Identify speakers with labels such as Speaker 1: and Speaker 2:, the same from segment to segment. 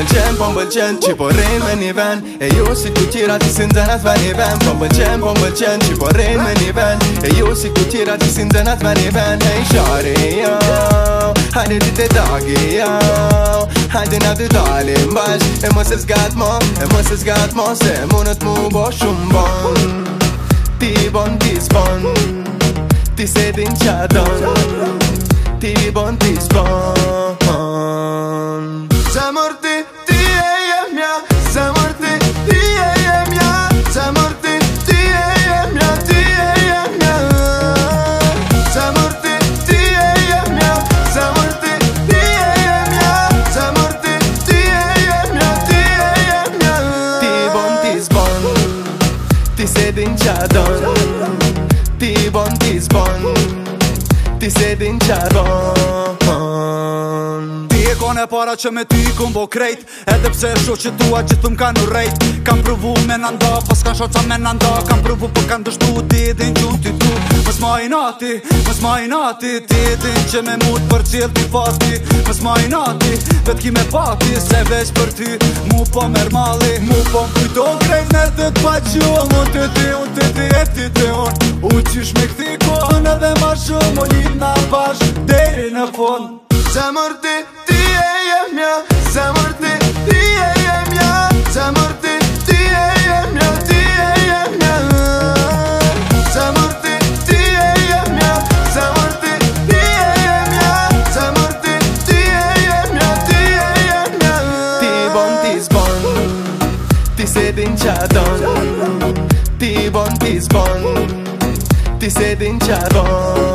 Speaker 1: Îmbălcem, pombălcem, ci porim în even E eu si cu tira, ti sinzenat van even Pombălcem, pombălcem, ci porim în even E eu si cu tira, ti sinzenat van even Hei, șoare, yo Haide, dite dagi, yo Haide, na du dali, mbash E mos e zgat mo, e mos e zgat mo Se munët mu bo shumë bon Ti bon, ti spon Ti se din qadon Ti
Speaker 2: bon, ti spon
Speaker 1: din çadon Ti bon ti zbon Ti se din çadon
Speaker 3: Ti e kone para që me ty ku mbo krejt Edhe pse sho që tua që thum ka në rejt Kam pruvu me nënda, pas kan shoca me nënda Kam pruvu për po kan dështu, ti din që ty tu Mës ma i nati, mës ma Ti e që me mut për cilë t'i fati Mës ma i nati, dhe me pati Se veç për ty, mu po mërë mali Mu po më kujto në të t'pa që O mu të ti, u të ti, e ti të on U që shme këti kohën edhe ma shumë U një bashkë, deri
Speaker 2: në fond Se mërë ti, ti e i
Speaker 1: Ti bon sedinchadón, tibón, tisbón,
Speaker 2: tisedinchadón.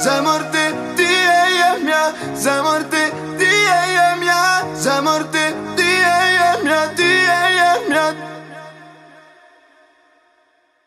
Speaker 2: Zamor te, di ella es